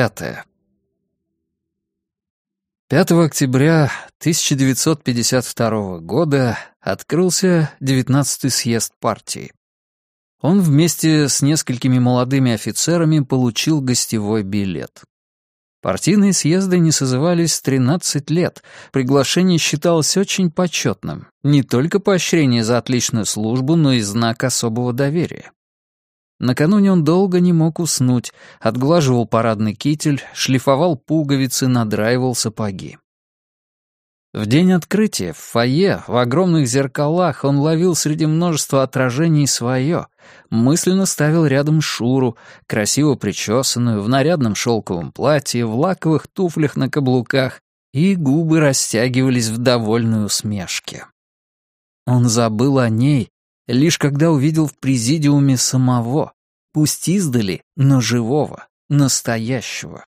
Пятая 5 октября 1952 года открылся 19-й съезд партии. Он вместе с несколькими молодыми офицерами получил гостевой билет. Партийные съезды не созывались 13 лет, приглашение считалось очень почетным, не только поощрение за отличную службу, но и знак особого доверия. Накануне он долго не мог уснуть, отглаживал парадный китель, шлифовал пуговицы, надраивал сапоги. В день открытия в фойе, в огромных зеркалах, он ловил среди множества отражений свое, мысленно ставил рядом Шуру, красиво причесанную, в нарядном шелковом платье, в лаковых туфлях на каблуках, и губы растягивались в довольной усмешке. Он забыл о ней, лишь когда увидел в президиуме самого, пусть издали, но живого, настоящего.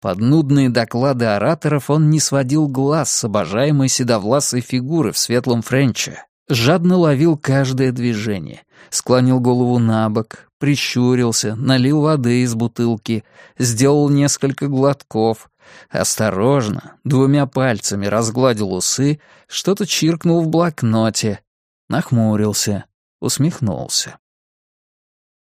Под нудные доклады ораторов он не сводил глаз с обожаемой седовласой фигуры в светлом френче, жадно ловил каждое движение, склонил голову на бок, прищурился, налил воды из бутылки, сделал несколько глотков, осторожно, двумя пальцами разгладил усы, что-то чиркнул в блокноте, нахмурился, усмехнулся.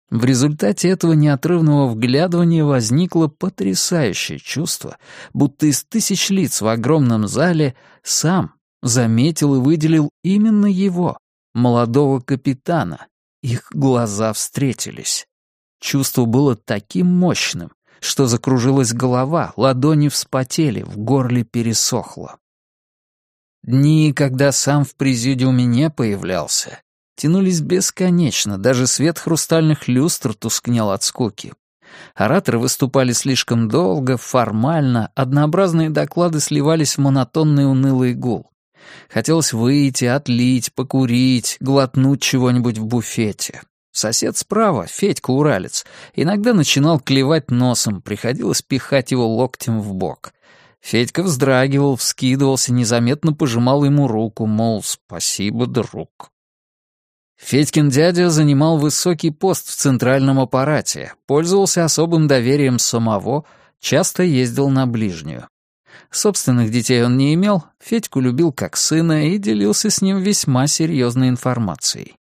В результате этого неотрывного вглядывания возникло потрясающее чувство, будто из тысяч лиц в огромном зале сам заметил и выделил именно его, молодого капитана. Их глаза встретились. Чувство было таким мощным, что закружилась голова, ладони вспотели, в горле пересохло. Дни, когда сам в президиуме не появлялся, тянулись бесконечно, даже свет хрустальных люстр тускнел от скуки. Ораторы выступали слишком долго, формально, однообразные доклады сливались в монотонный унылый гул. Хотелось выйти, отлить, покурить, глотнуть чего-нибудь в буфете. Сосед справа, Федька Уралец, иногда начинал клевать носом, приходилось пихать его локтем в бок. Федька вздрагивал, вскидывался, незаметно пожимал ему руку, мол, спасибо, друг. Федькин дядя занимал высокий пост в центральном аппарате, пользовался особым доверием самого, часто ездил на ближнюю. Собственных детей он не имел, Федьку любил как сына и делился с ним весьма серьезной информацией.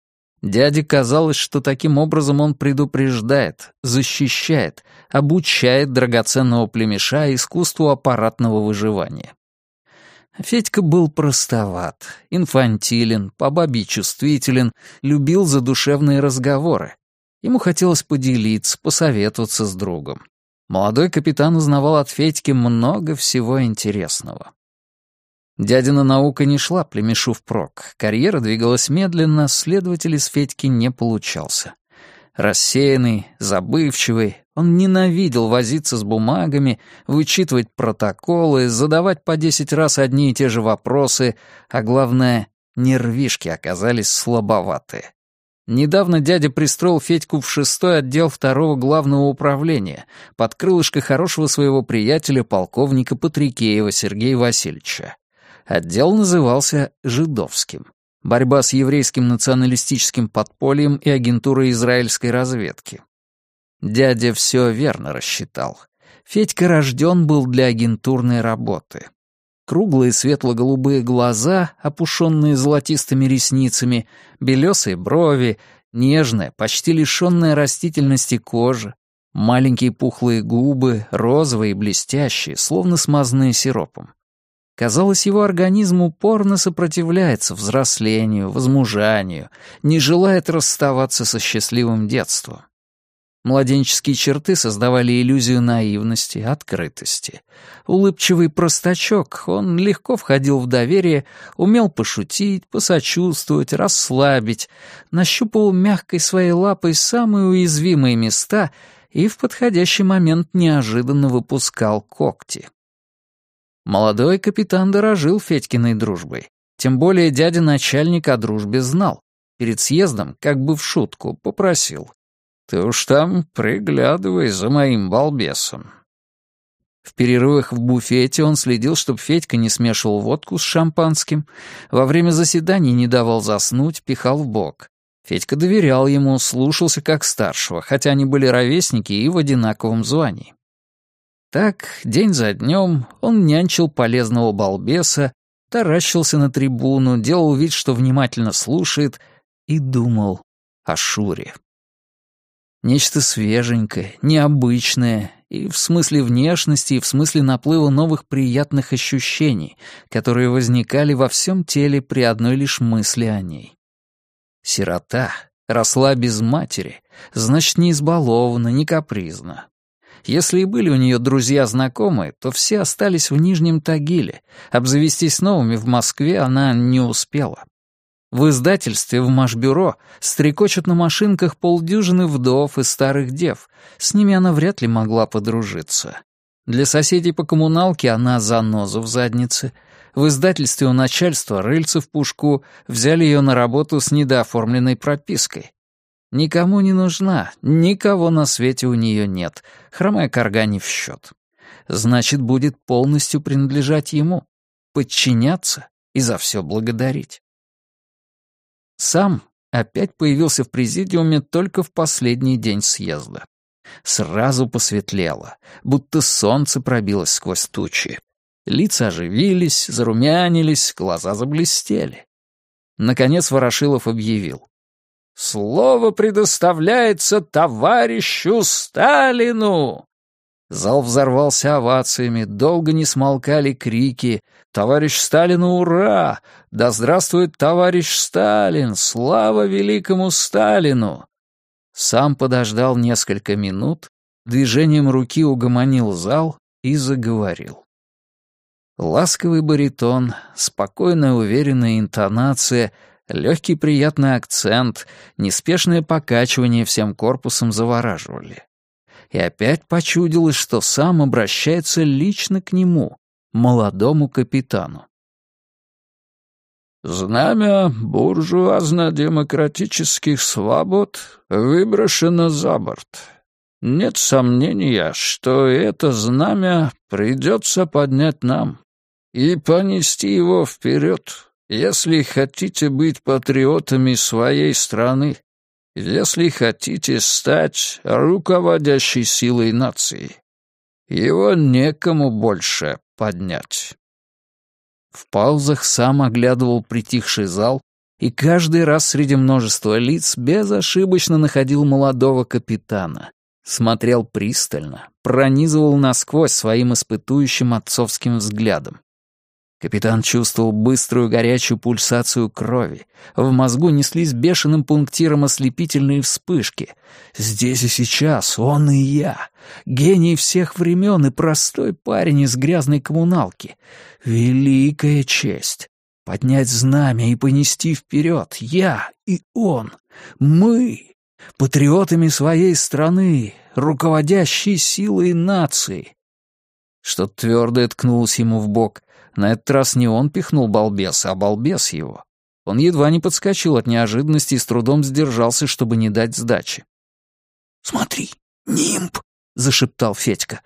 Дяде казалось, что таким образом он предупреждает, защищает, обучает драгоценного племеша искусству аппаратного выживания. Федька был простоват, инфантилен, по бабе чувствителен, любил задушевные разговоры. Ему хотелось поделиться, посоветоваться с другом. Молодой капитан узнавал от Федьки много всего интересного. Дядина наука не шла племешу впрок. Карьера двигалась медленно, следователь из Федьки не получался. Рассеянный, забывчивый, он ненавидел возиться с бумагами, вычитывать протоколы, задавать по десять раз одни и те же вопросы, а главное, нервишки оказались слабоватые. Недавно дядя пристроил Федьку в шестой отдел второго главного управления под крылышко хорошего своего приятеля полковника Патрикеева Сергея Васильевича. Отдел назывался «Жидовским». Борьба с еврейским националистическим подпольем и агентурой израильской разведки. Дядя все верно рассчитал. Федька рожден был для агентурной работы. Круглые светло-голубые глаза, опушенные золотистыми ресницами, белесые брови, нежная, почти лишенная растительности кожа, маленькие пухлые губы, розовые и блестящие, словно смазанные сиропом. Казалось, его организм упорно сопротивляется взрослению, возмужанию, не желает расставаться со счастливым детством. Младенческие черты создавали иллюзию наивности, открытости. Улыбчивый простачок, он легко входил в доверие, умел пошутить, посочувствовать, расслабить, нащупывал мягкой своей лапой самые уязвимые места и в подходящий момент неожиданно выпускал когти. Молодой капитан дорожил Федькиной дружбой. Тем более дядя-начальник о дружбе знал. Перед съездом, как бы в шутку, попросил. «Ты уж там приглядывай за моим балбесом». В перерывах в буфете он следил, чтобы Федька не смешивал водку с шампанским, во время заседаний не давал заснуть, пихал в бок. Федька доверял ему, слушался как старшего, хотя они были ровесники и в одинаковом звании. Так, день за днем, он нянчил полезного балбеса, таращился на трибуну, делал вид, что внимательно слушает, и думал о Шуре. Нечто свеженькое, необычное, и в смысле внешности, и в смысле наплыва новых приятных ощущений, которые возникали во всем теле при одной лишь мысли о ней. Сирота росла без матери, значит, не избалована, не капризна. Если и были у нее друзья-знакомые, то все остались в Нижнем Тагиле. Обзавестись новыми в Москве она не успела. В издательстве в Машбюро стрекочут на машинках полдюжины вдов и старых дев. С ними она вряд ли могла подружиться. Для соседей по коммуналке она заноза в заднице. В издательстве у начальства рыльца в пушку взяли ее на работу с недооформленной пропиской. Никому не нужна, никого на свете у нее нет. Хромая корга не в счет. Значит, будет полностью принадлежать ему, подчиняться и за все благодарить. Сам опять появился в президиуме только в последний день съезда. Сразу посветлело, будто солнце пробилось сквозь тучи. Лица оживились, зарумянились, глаза заблестели. Наконец Ворошилов объявил. «Слово предоставляется товарищу Сталину!» Зал взорвался овациями, долго не смолкали крики «Товарищ Сталину, ура! Да здравствует товарищ Сталин! Слава великому Сталину!» Сам подождал несколько минут, движением руки угомонил зал и заговорил. Ласковый баритон, спокойная уверенная интонация, легкий приятный акцент, неспешное покачивание всем корпусом завораживали и опять почудилось, что сам обращается лично к нему, молодому капитану. «Знамя буржуазно-демократических свобод выброшено за борт. Нет сомнения, что это знамя придется поднять нам и понести его вперед, если хотите быть патриотами своей страны если хотите стать руководящей силой нации. Его некому больше поднять. В паузах сам оглядывал притихший зал и каждый раз среди множества лиц безошибочно находил молодого капитана. Смотрел пристально, пронизывал насквозь своим испытующим отцовским взглядом. Капитан чувствовал быструю горячую пульсацию крови. В мозгу неслись бешеным пунктиром ослепительные вспышки. Здесь и сейчас он и я. Гений всех времен и простой парень из грязной коммуналки. Великая честь. Поднять знамя и понести вперед. Я и он. Мы. Патриотами своей страны, руководящей силой нации. Что-то твердое ткнулось ему в бок — на этот раз не он пихнул балбеса, а балбес его. Он едва не подскочил от неожиданности и с трудом сдержался, чтобы не дать сдачи. «Смотри, нимб!» — зашептал Федька.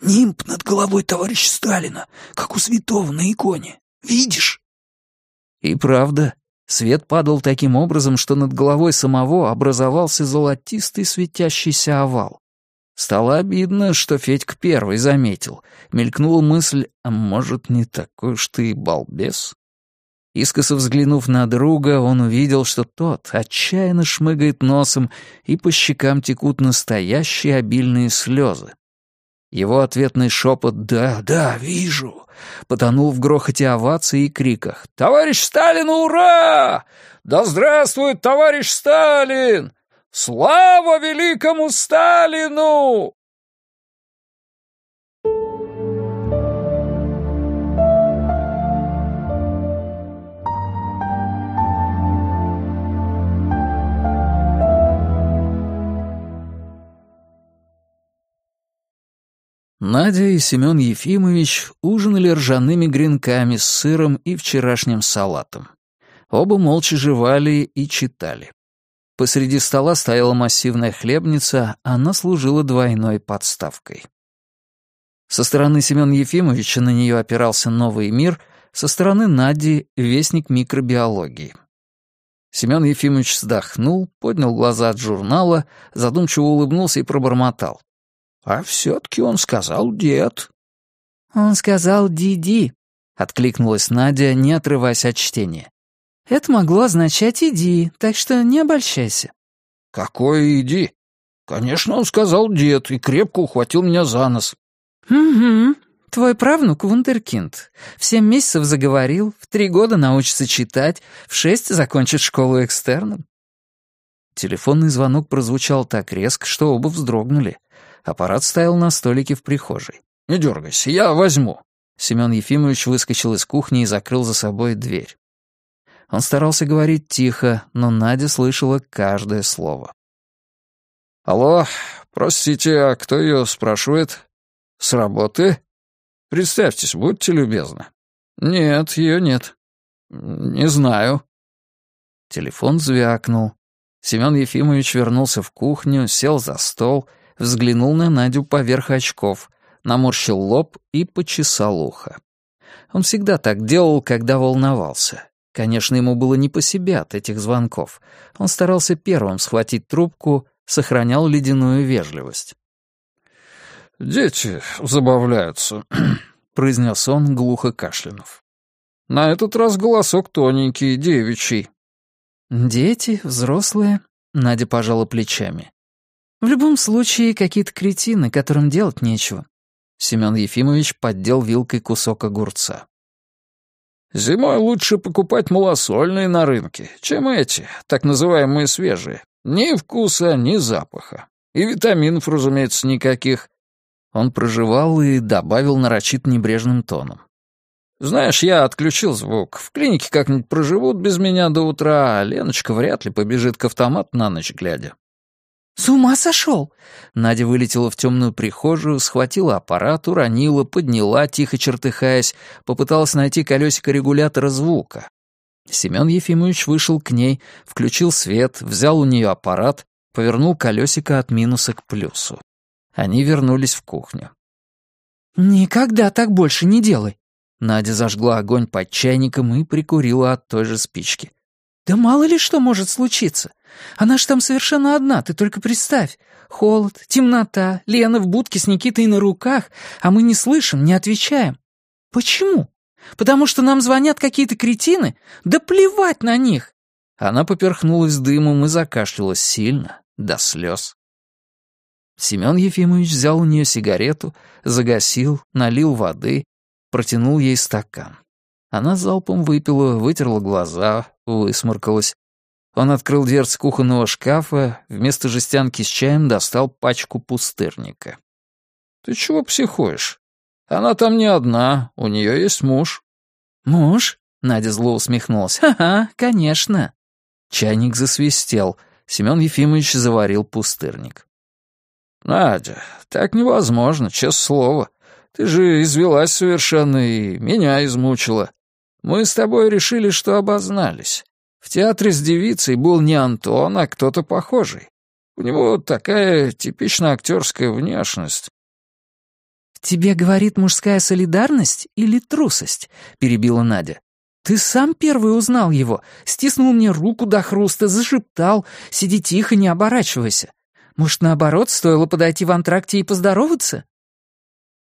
«Нимб над головой товарища Сталина, как у святого на иконе. Видишь?» И правда, свет падал таким образом, что над головой самого образовался золотистый светящийся овал. Стало обидно, что Федька первый заметил. Мелькнула мысль, а может, не такой уж ты и балбес? Искоса взглянув на друга, он увидел, что тот отчаянно шмыгает носом, и по щекам текут настоящие обильные слезы. Его ответный шепот «Да, да, вижу!» потонул в грохоте оваций и криках «Товарищ Сталин, ура! Да здравствует товарищ Сталин! Слава великому Сталину!» Надя и Семен Ефимович ужинали ржаными гренками с сыром и вчерашним салатом. Оба молча жевали и читали. Посреди стола стояла массивная хлебница, она служила двойной подставкой. Со стороны Семена Ефимовича на нее опирался новый мир, со стороны Нади — вестник микробиологии. Семен Ефимович вздохнул, поднял глаза от журнала, задумчиво улыбнулся и пробормотал. «А все-таки он сказал дед». «Он сказал Диди», — откликнулась Надя, не отрываясь от чтения. «Это могло означать «иди», так что не обольщайся». «Какое «иди»? Конечно, он сказал дед и крепко ухватил меня за нос». «Угу. Твой правнук вундеркинд. В семь месяцев заговорил, в три года научится читать, в шесть закончит школу экстерном». Телефонный звонок прозвучал так резко, что оба вздрогнули. Аппарат стоял на столике в прихожей. «Не дергайся, я возьму». Семен Ефимович выскочил из кухни и закрыл за собой дверь. Он старался говорить тихо, но Надя слышала каждое слово. «Алло, простите, а кто ее спрашивает? С работы? Представьтесь, будьте любезны». «Нет, ее нет». «Не знаю». Телефон звякнул. Семен Ефимович вернулся в кухню, сел за стол, взглянул на Надю поверх очков, наморщил лоб и почесал ухо. Он всегда так делал, когда волновался. Конечно, ему было не по себе от этих звонков. Он старался первым схватить трубку, сохранял ледяную вежливость. «Дети забавляются», — произнес он, глухо кашлянув. «На этот раз голосок тоненький, девичий». «Дети, взрослые», — Надя пожала плечами. «В любом случае, какие-то кретины, которым делать нечего». Семен Ефимович поддел вилкой кусок огурца. Зимой лучше покупать малосольные на рынке, чем эти, так называемые свежие. Ни вкуса, ни запаха. И витаминов, разумеется, никаких. Он проживал и добавил нарочит небрежным тоном. «Знаешь, я отключил звук. В клинике как-нибудь проживут без меня до утра, а Леночка вряд ли побежит к автомату на ночь глядя. «С ума сошел!» Надя вылетела в темную прихожую, схватила аппарат, уронила, подняла, тихо чертыхаясь, попыталась найти колесико регулятора звука. Семен Ефимович вышел к ней, включил свет, взял у нее аппарат, повернул колесико от минуса к плюсу. Они вернулись в кухню. «Никогда так больше не делай!» Надя зажгла огонь под чайником и прикурила от той же спички. «Да мало ли что может случиться. Она ж там совершенно одна, ты только представь. Холод, темнота, Лена в будке с Никитой на руках, а мы не слышим, не отвечаем. Почему? Потому что нам звонят какие-то кретины? Да плевать на них!» Она поперхнулась дымом и закашлялась сильно, до слез. Семен Ефимович взял у нее сигарету, загасил, налил воды, протянул ей стакан. Она залпом выпила, вытерла глаза, высморкалась. Он открыл дверцу кухонного шкафа, вместо жестянки с чаем достал пачку пустырника. «Ты чего психуешь? Она там не одна, у нее есть муж». «Муж?» — Надя зло усмехнулась. «Ха-ха, конечно». Чайник засвистел. Семен Ефимович заварил пустырник. «Надя, так невозможно, честное слово. Ты же извелась совершенно и меня измучила. Мы с тобой решили, что обознались. В театре с девицей был не Антон, а кто-то похожий. У него такая типично актерская внешность. «Тебе говорит мужская солидарность или трусость?» — перебила Надя. «Ты сам первый узнал его, стиснул мне руку до хруста, зашептал, сиди тихо, не оборачивайся. Может, наоборот, стоило подойти в антракте и поздороваться?»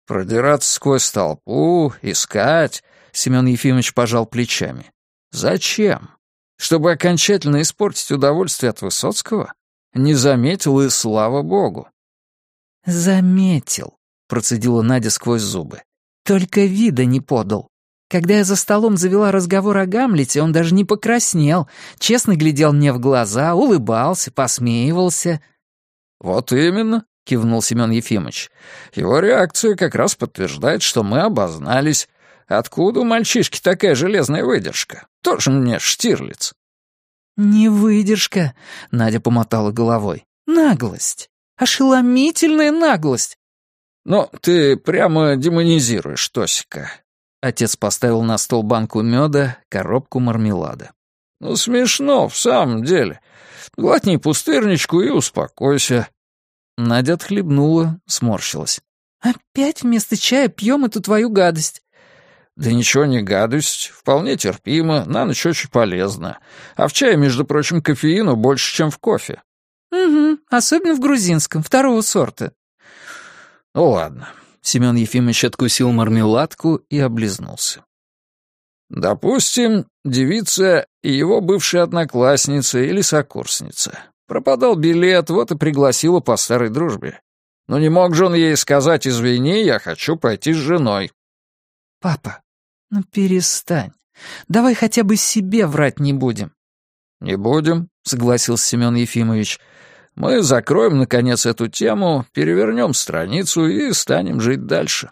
«Продираться сквозь толпу, искать...» — Семен Ефимович пожал плечами. «Зачем? Чтобы окончательно испортить удовольствие от Высоцкого? Не заметил и слава богу». «Заметил», — процедила Надя сквозь зубы. «Только вида не подал. Когда я за столом завела разговор о Гамлете, он даже не покраснел, честно глядел мне в глаза, улыбался, посмеивался». «Вот именно», — кивнул Семен Ефимович. «Его реакция как раз подтверждает, что мы обознались. Откуда у мальчишки такая железная выдержка? Тоже мне Штирлиц». «Не выдержка», — Надя помотала головой. «Наглость. Ошеломительная наглость». «Ну, ты прямо демонизируешь Тосика». Отец поставил на стол банку меда, коробку мармелада. «Ну, смешно, в самом деле. Глотни пустырничку и успокойся. Надя отхлебнула, сморщилась. «Опять вместо чая пьем эту твою гадость?» Да ничего не гадость, вполне терпимо, на ночь очень полезно. А в чае, между прочим, кофеину больше, чем в кофе. Угу, особенно в грузинском, второго сорта. Ну ладно. Семен Ефимович откусил мармеладку и облизнулся. Допустим, девица и его бывшая одноклассница или сокурсница. Пропадал билет, вот и пригласила по старой дружбе. Но не мог же он ей сказать «извини, я хочу пойти с женой». «Папа, ну перестань. Давай хотя бы себе врать не будем». «Не будем», — согласился Семен Ефимович. «Мы закроем, наконец, эту тему, перевернем страницу и станем жить дальше».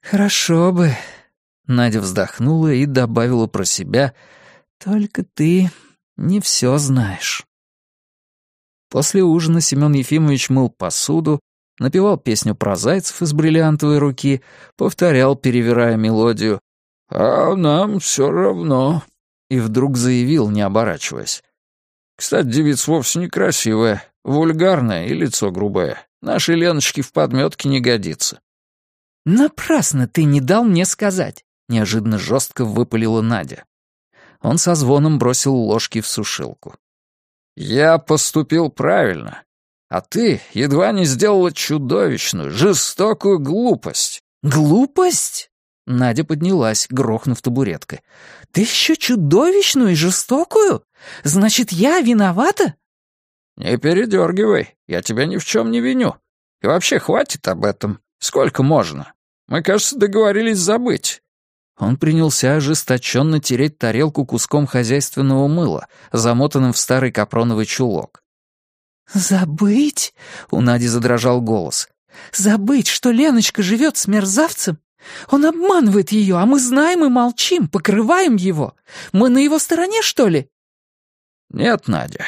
«Хорошо бы», — Надя вздохнула и добавила про себя, «только ты не все знаешь». После ужина Семен Ефимович мыл посуду, напевал песню про зайцев из бриллиантовой руки, повторял, перевирая мелодию «А нам все равно», и вдруг заявил, не оборачиваясь. «Кстати, девица вовсе некрасивая, вульгарная и лицо грубое. Нашей Леночке в подметке не годится». «Напрасно ты не дал мне сказать», — неожиданно жестко выпалила Надя. Он со звоном бросил ложки в сушилку. «Я поступил правильно, а ты едва не сделала чудовищную, жестокую глупость». «Глупость?» Надя поднялась, грохнув табуреткой. «Ты еще чудовищную и жестокую? Значит, я виновата?» «Не передергивай, я тебя ни в чем не виню. И вообще хватит об этом. Сколько можно? Мы, кажется, договорились забыть. Он принялся ожесточенно тереть тарелку куском хозяйственного мыла, замотанным в старый капроновый чулок. «Забыть?» — у Нади задрожал голос. «Забыть, что Леночка живет с мерзавцем? Он обманывает ее, а мы знаем и молчим, покрываем его. Мы на его стороне, что ли?» «Нет, Надя,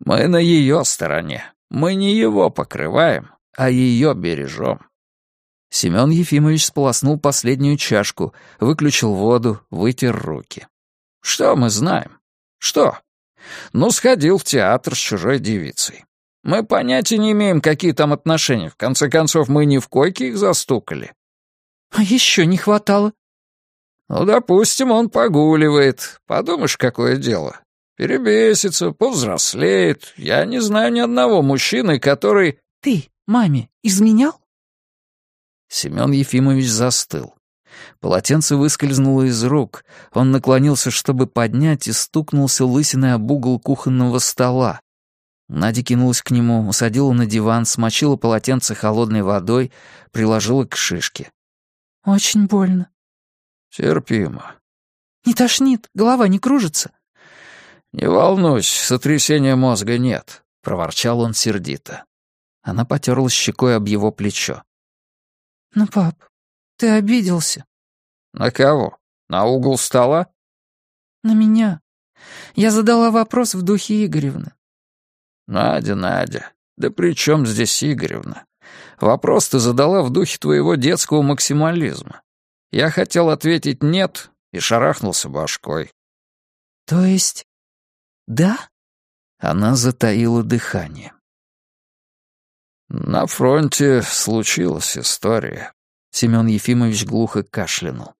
мы на ее стороне. Мы не его покрываем, а ее бережем». Семен Ефимович сполоснул последнюю чашку, выключил воду, вытер руки. «Что мы знаем? Что? Ну, сходил в театр с чужой девицей. Мы понятия не имеем, какие там отношения. В конце концов, мы не в койке их застукали». «А еще не хватало». «Ну, допустим, он погуливает. Подумаешь, какое дело. Перебесится, повзрослеет. Я не знаю ни одного мужчины, который...» «Ты маме изменял?» Семен Ефимович застыл. Полотенце выскользнуло из рук. Он наклонился, чтобы поднять, и стукнулся лысиной об угол кухонного стола. Надя кинулась к нему, усадила на диван, смочила полотенце холодной водой, приложила к шишке. «Очень больно». «Терпимо». «Не тошнит? Голова не кружится?» «Не волнуйся, сотрясения мозга нет», — проворчал он сердито. Она потерлась щекой об его плечо. «Ну, пап, ты обиделся». «На кого? На угол стола?» «На меня. Я задала вопрос в духе Игоревны». «Надя, Надя, да при чем здесь Игоревна? Вопрос ты задала в духе твоего детского максимализма. Я хотел ответить «нет» и шарахнулся башкой». «То есть, да?» Она затаила дыхание. «На фронте случилась история». Семен Ефимович глухо кашлянул.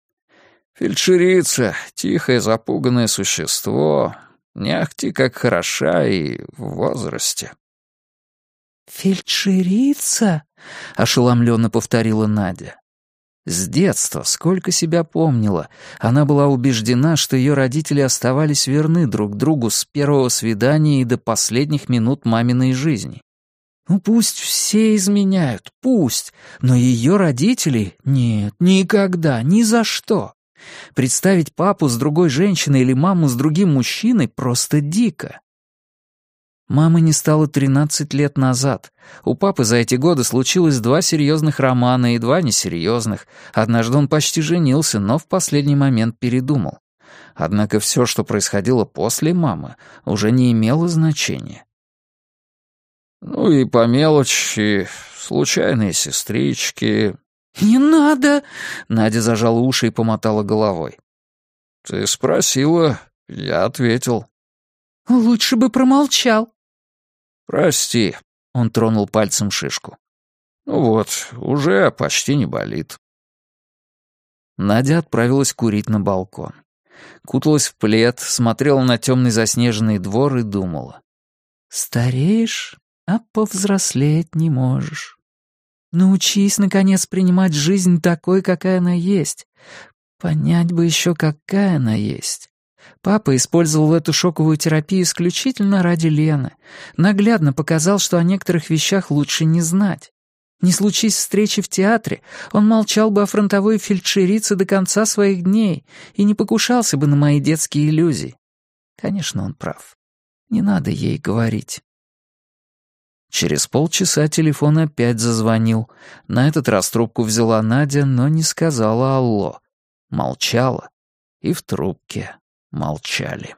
«Фельдшерица, тихое запуганное существо, не ахти как хороша и в возрасте». «Фельдшерица?» — ошеломленно повторила Надя. С детства, сколько себя помнила, она была убеждена, что ее родители оставались верны друг другу с первого свидания и до последних минут маминой жизни. Ну пусть все изменяют, пусть, но ее родители — нет, никогда, ни за что. Представить папу с другой женщиной или маму с другим мужчиной просто дико. Мамы не стало 13 лет назад. У папы за эти годы случилось два серьезных романа и два несерьезных. Однажды он почти женился, но в последний момент передумал. Однако все, что происходило после мамы, уже не имело значения. Ну и по мелочи, случайные сестрички. «Не надо!» — Надя зажала уши и помотала головой. «Ты спросила, я ответил». «Лучше бы промолчал». «Прости», — он тронул пальцем шишку. «Ну вот, уже почти не болит». Надя отправилась курить на балкон. Куталась в плед, смотрела на темный заснеженный двор и думала. «Стареешь, а повзрослеть не можешь. Научись, наконец, принимать жизнь такой, какая она есть. Понять бы еще, какая она есть. Папа использовал эту шоковую терапию исключительно ради Лены. Наглядно показал, что о некоторых вещах лучше не знать. Не случись встречи в театре, он молчал бы о фронтовой фельдшерице до конца своих дней и не покушался бы на мои детские иллюзии. Конечно, он прав. Не надо ей говорить. Через полчаса телефон опять зазвонил. На этот раз трубку взяла Надя, но не сказала «Алло». Молчала. И в трубке молчали.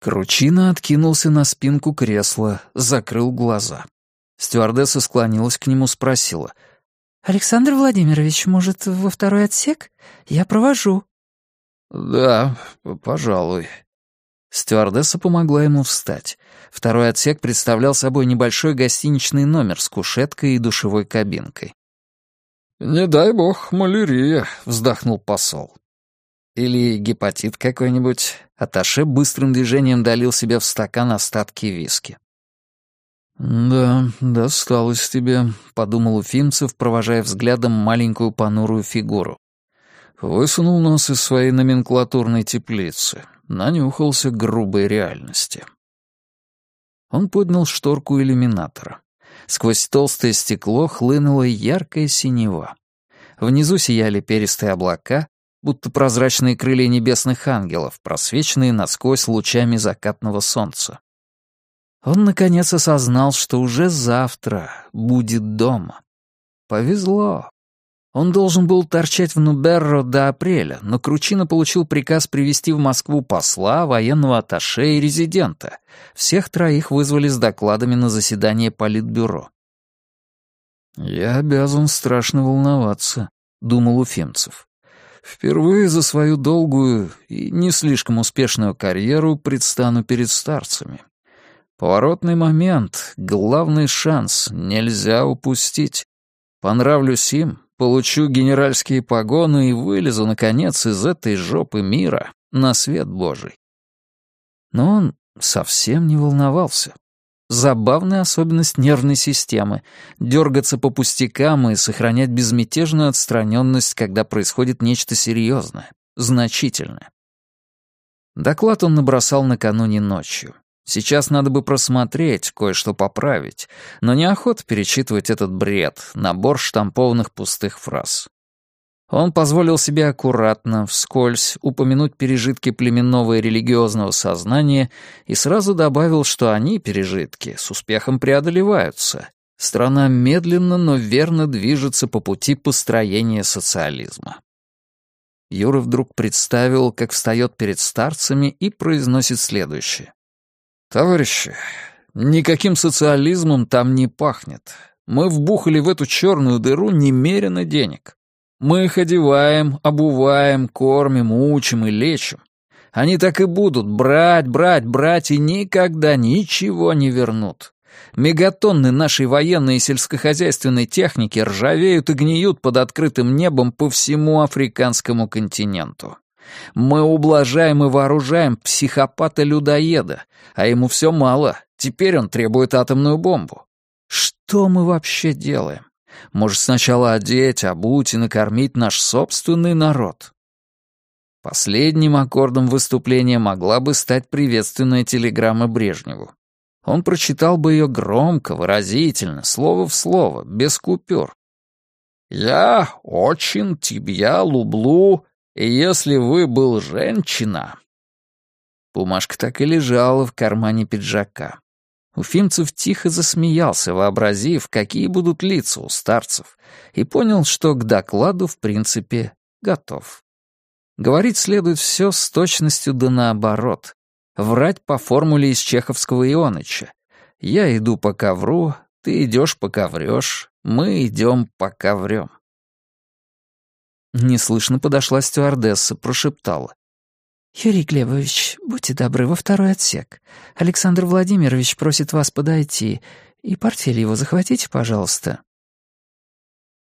Кручина откинулся на спинку кресла, закрыл глаза. Стюардесса склонилась к нему, спросила. «Александр Владимирович, может, во второй отсек? Я провожу». «Да, пожалуй». Стюардесса помогла ему встать. Второй отсек представлял собой небольшой гостиничный номер с кушеткой и душевой кабинкой. «Не дай бог, малярия», — вздохнул посол. Или гепатит какой-нибудь. Аташе быстрым движением долил себе в стакан остатки виски. «Да, досталось тебе», — подумал Уфимцев, провожая взглядом маленькую понурую фигуру. Высунул нос из своей номенклатурной теплицы, нанюхался грубой реальности. Он поднял шторку иллюминатора. Сквозь толстое стекло хлынула яркая синева. Внизу сияли перистые облака, будто прозрачные крылья небесных ангелов, просвеченные насквозь лучами закатного солнца. Он, наконец, осознал, что уже завтра будет дома. Повезло. Он должен был торчать в Нуберро до апреля, но Кручина получил приказ привести в Москву посла, военного атташе и резидента. Всех троих вызвали с докладами на заседание Политбюро. «Я обязан страшно волноваться», — думал Уфимцев. Впервые за свою долгую и не слишком успешную карьеру предстану перед старцами. Поворотный момент, главный шанс, нельзя упустить. Понравлюсь им, получу генеральские погоны и вылезу, наконец, из этой жопы мира на свет Божий. Но он совсем не волновался. Забавная особенность нервной системы — дергаться по пустякам и сохранять безмятежную отстраненность, когда происходит нечто серьезное, значительное. Доклад он набросал накануне ночью. Сейчас надо бы просмотреть, кое-что поправить, но неохота перечитывать этот бред, набор штампованных пустых фраз. Он позволил себе аккуратно, вскользь, упомянуть пережитки племенного и религиозного сознания и сразу добавил, что они, пережитки, с успехом преодолеваются. Страна медленно, но верно движется по пути построения социализма. Юра вдруг представил, как встает перед старцами и произносит следующее. «Товарищи, никаким социализмом там не пахнет. Мы вбухали в эту черную дыру немерено денег. Мы их одеваем, обуваем, кормим, учим и лечим. Они так и будут брать, брать, брать и никогда ничего не вернут. Мегатонны нашей военной и сельскохозяйственной техники ржавеют и гниют под открытым небом по всему африканскому континенту. Мы ублажаем и вооружаем психопата-людоеда, а ему все мало, теперь он требует атомную бомбу. Что мы вообще делаем? Может, сначала одеть, обуть и накормить наш собственный народ? Последним аккордом выступления могла бы стать приветственная телеграмма Брежневу. Он прочитал бы ее громко, выразительно, слово в слово, без купюр. «Я очень тебя люблю, если вы был женщина...» Бумажка так и лежала в кармане пиджака. Уфимцев тихо засмеялся, вообразив, какие будут лица у старцев, и понял, что к докладу, в принципе, готов. Говорить следует все с точностью да наоборот. Врать по формуле из чеховского Ионыча. «Я иду, пока вру, ты идешь, пока врешь, мы идем, пока врем». Неслышно подошла стюардесса, прошептала. «Юрий Глебович, будьте добры, во второй отсек. Александр Владимирович просит вас подойти. И портфель его захватите, пожалуйста».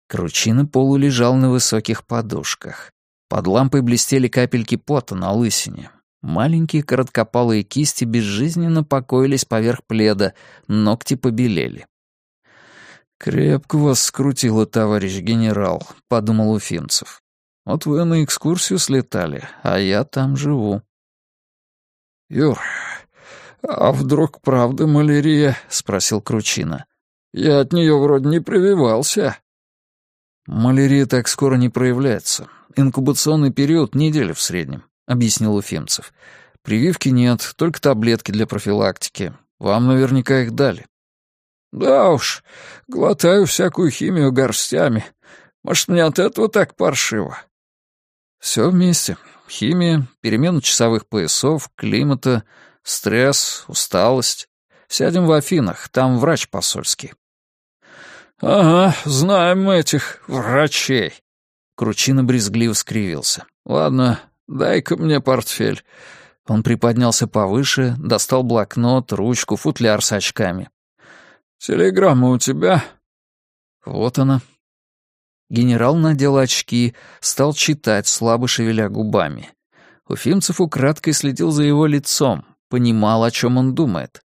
Кручина полулежал на высоких подушках. Под лампой блестели капельки пота на лысине. Маленькие короткопалые кисти безжизненно покоились поверх пледа, ногти побелели. «Крепко вас скрутило, товарищ генерал», — подумал Уфимцев. Вот вы на экскурсию слетали, а я там живу». «Юр, а вдруг правда малярия?» — спросил Кручина. «Я от нее вроде не прививался». «Малярия так скоро не проявляется. Инкубационный период недели в среднем», — объяснил Уфимцев. «Прививки нет, только таблетки для профилактики. Вам наверняка их дали». «Да уж, глотаю всякую химию горстями. Может, мне от этого так паршиво? Все вместе. Химия, перемена часовых поясов, климата, стресс, усталость. Сядем в Афинах, там врач посольский. «Ага, знаем мы этих врачей». Кручина брезгливо скривился. «Ладно, дай-ка мне портфель». Он приподнялся повыше, достал блокнот, ручку, футляр с очками. «Телеграмма у тебя?» «Вот она», Генерал надел очки, стал читать, слабо шевеля губами. Уфимцев украдкой следил за его лицом, понимал, о чем он думает.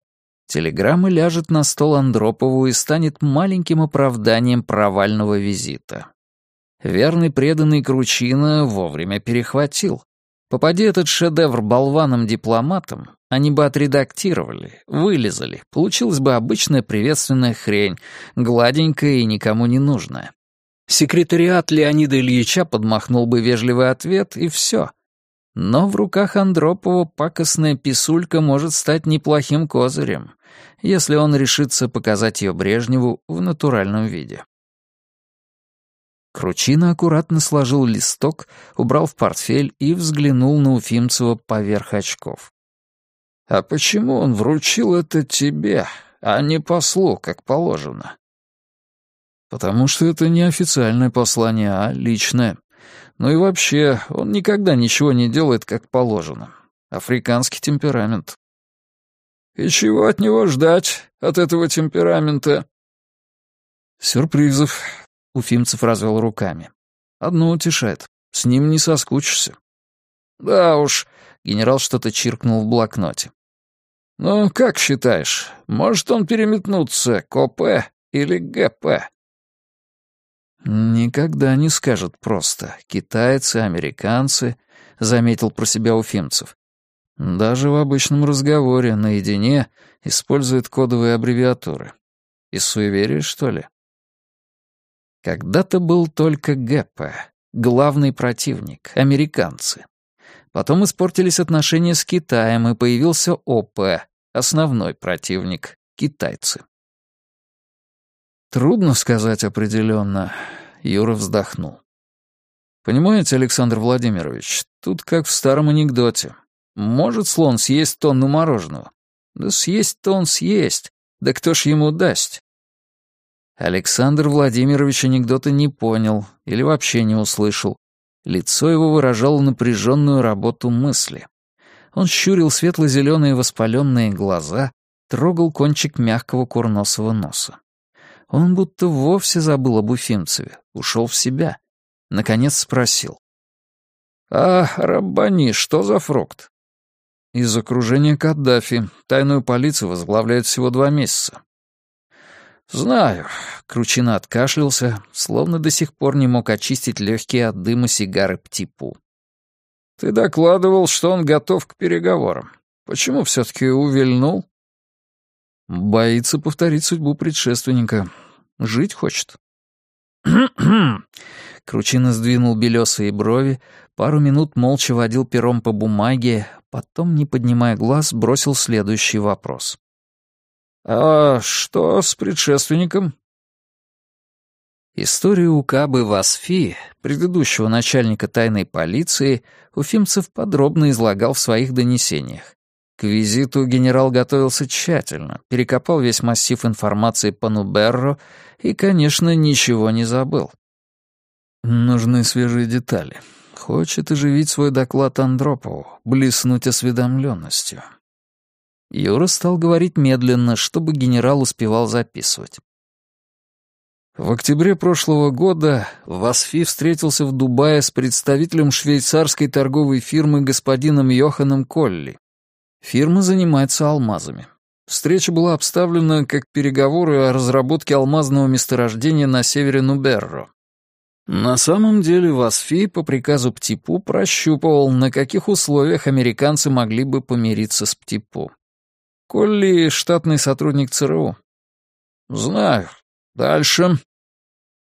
Телеграмма ляжет на стол Андропову и станет маленьким оправданием провального визита. Верный преданный Кручина вовремя перехватил. Попади этот шедевр болваном-дипломатом, они бы отредактировали, вылезали, получилась бы обычная приветственная хрень, гладенькая и никому не нужная. Секретариат Леонида Ильича подмахнул бы вежливый ответ, и все. Но в руках Андропова пакостная писулька может стать неплохим козырем, если он решится показать ее Брежневу в натуральном виде. Кручина аккуратно сложил листок, убрал в портфель и взглянул на Уфимцева поверх очков. «А почему он вручил это тебе, а не послу, как положено?» Потому что это не официальное послание, а личное. Ну и вообще, он никогда ничего не делает как положено. Африканский темперамент. И чего от него ждать, от этого темперамента? Сюрпризов. Уфимцев развел руками. Одно утешает. С ним не соскучишься. Да уж, генерал что-то чиркнул в блокноте. Ну, как считаешь, может он переметнуться к ОП или ГП? «Никогда не скажут просто. Китайцы, американцы», — заметил про себя Уфимцев. «Даже в обычном разговоре, наедине, используют кодовые аббревиатуры. Из суеверия, что ли?» Когда-то был только ГП, главный противник, американцы. Потом испортились отношения с Китаем, и появился ОП, основной противник, китайцы. Трудно сказать определенно. Юра вздохнул. Понимаете, Александр Владимирович, тут как в старом анекдоте. Может слон съесть тонну мороженого? Да съесть-то он съесть. Да кто ж ему даст? Александр Владимирович анекдота не понял или вообще не услышал. Лицо его выражало напряженную работу мысли. Он щурил светло-зеленые воспаленные глаза, трогал кончик мягкого курносого носа. Он будто вовсе забыл об Уфимцеве, ушел в себя. Наконец спросил. «А Раббани, что за фрукт?» «Из окружения Каддафи. Тайную полицию возглавляет всего два месяца». «Знаю», — Кручина откашлялся, словно до сих пор не мог очистить легкие от дыма сигары Птипу. «Ты докладывал, что он готов к переговорам. Почему все-таки увильнул?» Боится повторить судьбу предшественника. Жить хочет. Кручина сдвинул белесые брови, пару минут молча водил пером по бумаге, потом, не поднимая глаз, бросил следующий вопрос. «А что с предшественником?» Историю Укабы Васфи, предыдущего начальника тайной полиции, Уфимцев подробно излагал в своих донесениях. К визиту генерал готовился тщательно, перекопал весь массив информации по Нуберро и, конечно, ничего не забыл. Нужны свежие детали. Хочет оживить свой доклад Андропову, блеснуть осведомленностью. Юра стал говорить медленно, чтобы генерал успевал записывать. В октябре прошлого года Васфи встретился в Дубае с представителем швейцарской торговой фирмы господином Йоханом Колли. Фирма занимается алмазами. Встреча была обставлена как переговоры о разработке алмазного месторождения на севере Нуберро. На самом деле Васфи по приказу Птипу прощупывал, на каких условиях американцы могли бы помириться с Птипу. Колли — штатный сотрудник ЦРУ. «Знаю. Дальше».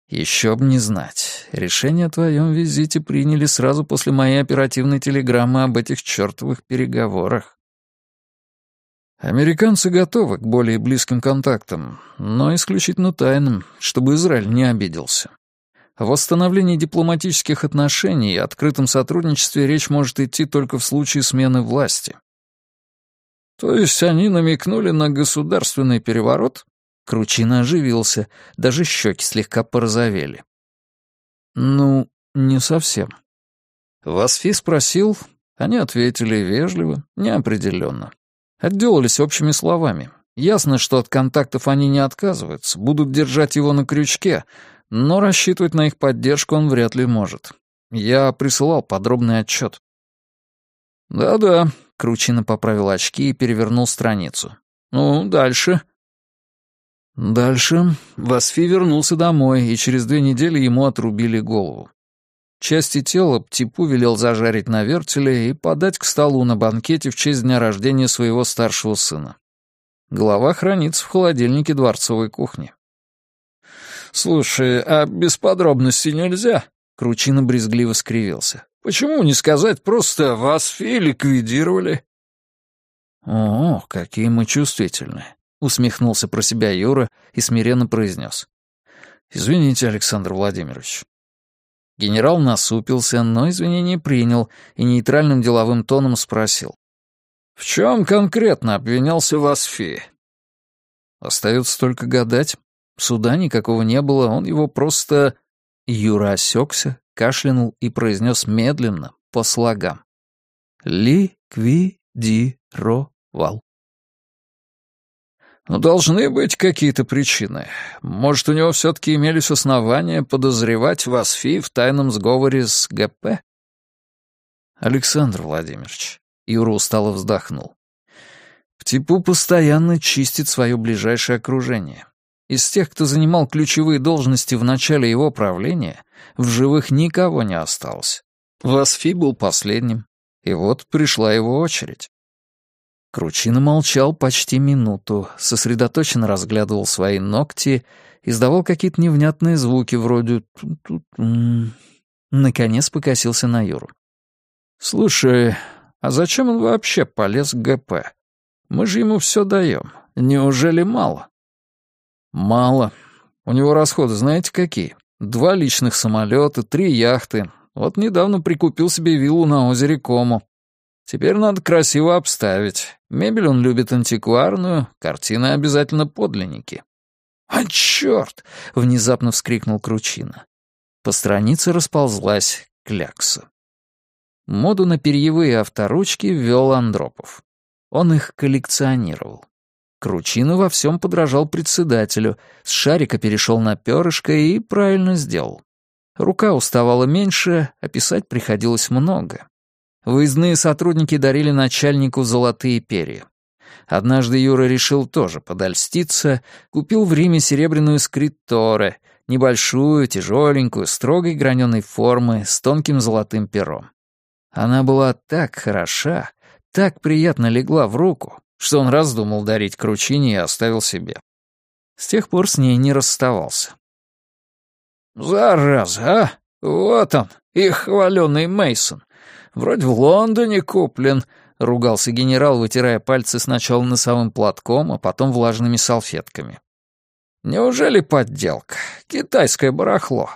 «Еще б не знать. Решение о твоем визите приняли сразу после моей оперативной телеграммы об этих чертовых переговорах. Американцы готовы к более близким контактам, но исключительно тайным, чтобы Израиль не обиделся. О восстановлении дипломатических отношений и открытом сотрудничестве речь может идти только в случае смены власти. То есть они намекнули на государственный переворот? Кручина оживился, даже щеки слегка порозовели. Ну, не совсем. Васфи спросил, они ответили вежливо, неопределенно. Отделались общими словами. Ясно, что от контактов они не отказываются, будут держать его на крючке, но рассчитывать на их поддержку он вряд ли может. Я присылал подробный отчет. «Да-да», — Кручина поправил очки и перевернул страницу. «Ну, дальше». Дальше Васфи вернулся домой, и через две недели ему отрубили голову. Части тела Птипу велел зажарить на вертеле и подать к столу на банкете в честь дня рождения своего старшего сына. Голова хранится в холодильнике дворцовой кухни. «Слушай, а без подробностей нельзя?» Кручина брезгливо скривился. «Почему не сказать просто «вас фи ликвидировали»?» «О, какие мы чувствительные!» — усмехнулся про себя Юра и смиренно произнес. «Извините, Александр Владимирович, Генерал насупился, но извинения принял и нейтральным деловым тоном спросил. «В чем конкретно обвинялся Васфи?» Остается только гадать. Суда никакого не было, он его просто... Юра осекся, кашлянул и произнес медленно, по слогам. Ликвидировал. Но должны быть какие-то причины. Может, у него все-таки имелись основания подозревать Васфи в тайном сговоре с ГП? Александр Владимирович, Юра устало вздохнул. Птипу постоянно чистит свое ближайшее окружение. Из тех, кто занимал ключевые должности в начале его правления, в живых никого не осталось. Васфи был последним, и вот пришла его очередь. Кручина молчал почти минуту, сосредоточенно разглядывал свои ногти, издавал какие-то невнятные звуки вроде Наконец покосился на Юру. «Слушай, а зачем он вообще полез к ГП? Мы же ему все даем. Неужели мало?» «Мало. У него расходы знаете какие? Два личных самолета, три яхты. Вот недавно прикупил себе виллу на озере Кому. Теперь надо красиво обставить. Мебель он любит антикварную, картины обязательно подлинники. «А черт!» — внезапно вскрикнул Кручина. По странице расползлась клякса. Моду на перьевые авторучки ввел Андропов. Он их коллекционировал. Кручина во всем подражал председателю, с шарика перешел на перышко и правильно сделал. Рука уставала меньше, а писать приходилось много. Выездные сотрудники дарили начальнику золотые перья. Однажды Юра решил тоже подольститься, купил в Риме серебряную скритторе, небольшую, тяжеленькую, строгой граненой формы, с тонким золотым пером. Она была так хороша, так приятно легла в руку, что он раздумал дарить Кручине и оставил себе. С тех пор с ней не расставался. «Зараза, а! Вот он, их хваленый Мейсон. Вроде в Лондоне куплен», — ругался генерал, вытирая пальцы сначала носовым платком, а потом влажными салфетками. «Неужели подделка? Китайское барахло?»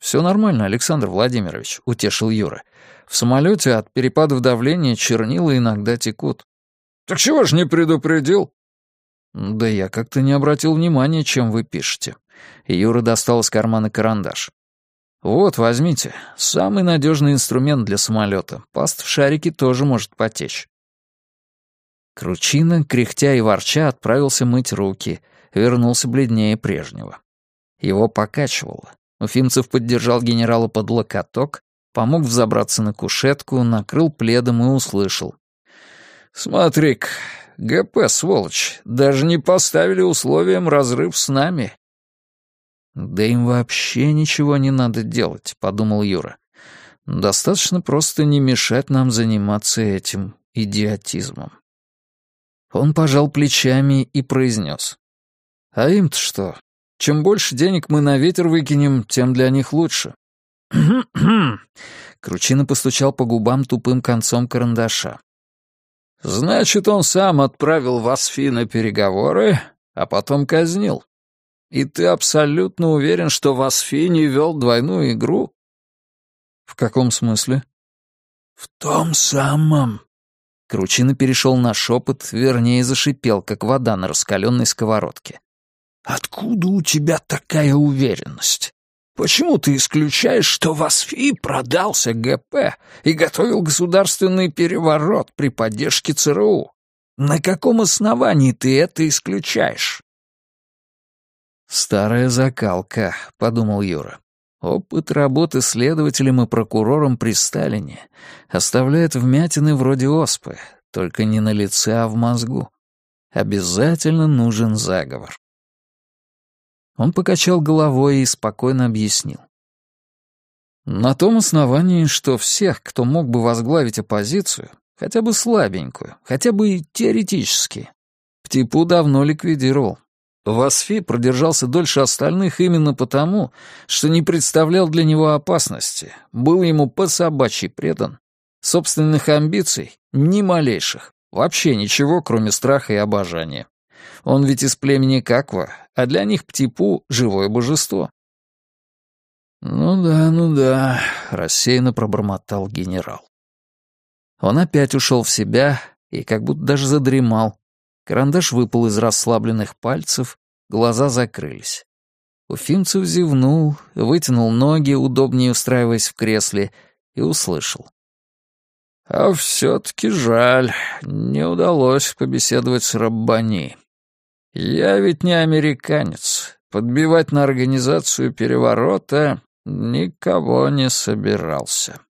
«Все нормально, Александр Владимирович», — утешил Юра. «В самолете от перепадов давления чернила иногда текут». «Так чего ж не предупредил?» «Да я как-то не обратил внимания, чем вы пишете». Юра достал из кармана карандаш. Вот, возьмите. Самый надежный инструмент для самолета. Паст в шарике тоже может потечь. Кручина, кряхтя и ворча, отправился мыть руки, вернулся бледнее прежнего. Его покачивало. Уфимцев поддержал генерала под локоток, помог взобраться на кушетку, накрыл пледом и услышал. «Смотри-ка, ГП, сволочь, даже не поставили условием разрыв с нами». «Да им вообще ничего не надо делать», — подумал Юра. «Достаточно просто не мешать нам заниматься этим идиотизмом». Он пожал плечами и произнес. «А им-то что? Чем больше денег мы на ветер выкинем, тем для них лучше». Кручина постучал по губам тупым концом карандаша. «Значит, он сам отправил Васфи на переговоры, а потом казнил. И ты абсолютно уверен, что Васфи не вел двойную игру?» «В каком смысле?» «В том самом». Кручина перешел на шепот, вернее, зашипел, как вода на раскаленной сковородке. «Откуда у тебя такая уверенность? Почему ты исключаешь, что Васфи продался ГП и готовил государственный переворот при поддержке ЦРУ? На каком основании ты это исключаешь?» «Старая закалка», — подумал Юра. «Опыт работы следователем и прокурором при Сталине оставляет вмятины вроде оспы, только не на лице, а в мозгу. Обязательно нужен заговор». Он покачал головой и спокойно объяснил. На том основании, что всех, кто мог бы возглавить оппозицию, хотя бы слабенькую, хотя бы теоретически, Птипу давно ликвидировал. Васфи продержался дольше остальных именно потому, что не представлял для него опасности, был ему по собачьи предан, собственных амбиций ни малейших, вообще ничего, кроме страха и обожания. Он ведь из племени Каква, а для них Птипу — живое божество. «Ну да, ну да», — рассеянно пробормотал генерал. Он опять ушел в себя и как будто даже задремал. Карандаш выпал из расслабленных пальцев, глаза закрылись. Уфимцев зевнул, вытянул ноги, удобнее устраиваясь в кресле, и услышал. «А все-таки жаль, не удалось побеседовать с Раббани. Я ведь не американец. Подбивать на организацию переворота никого не собирался.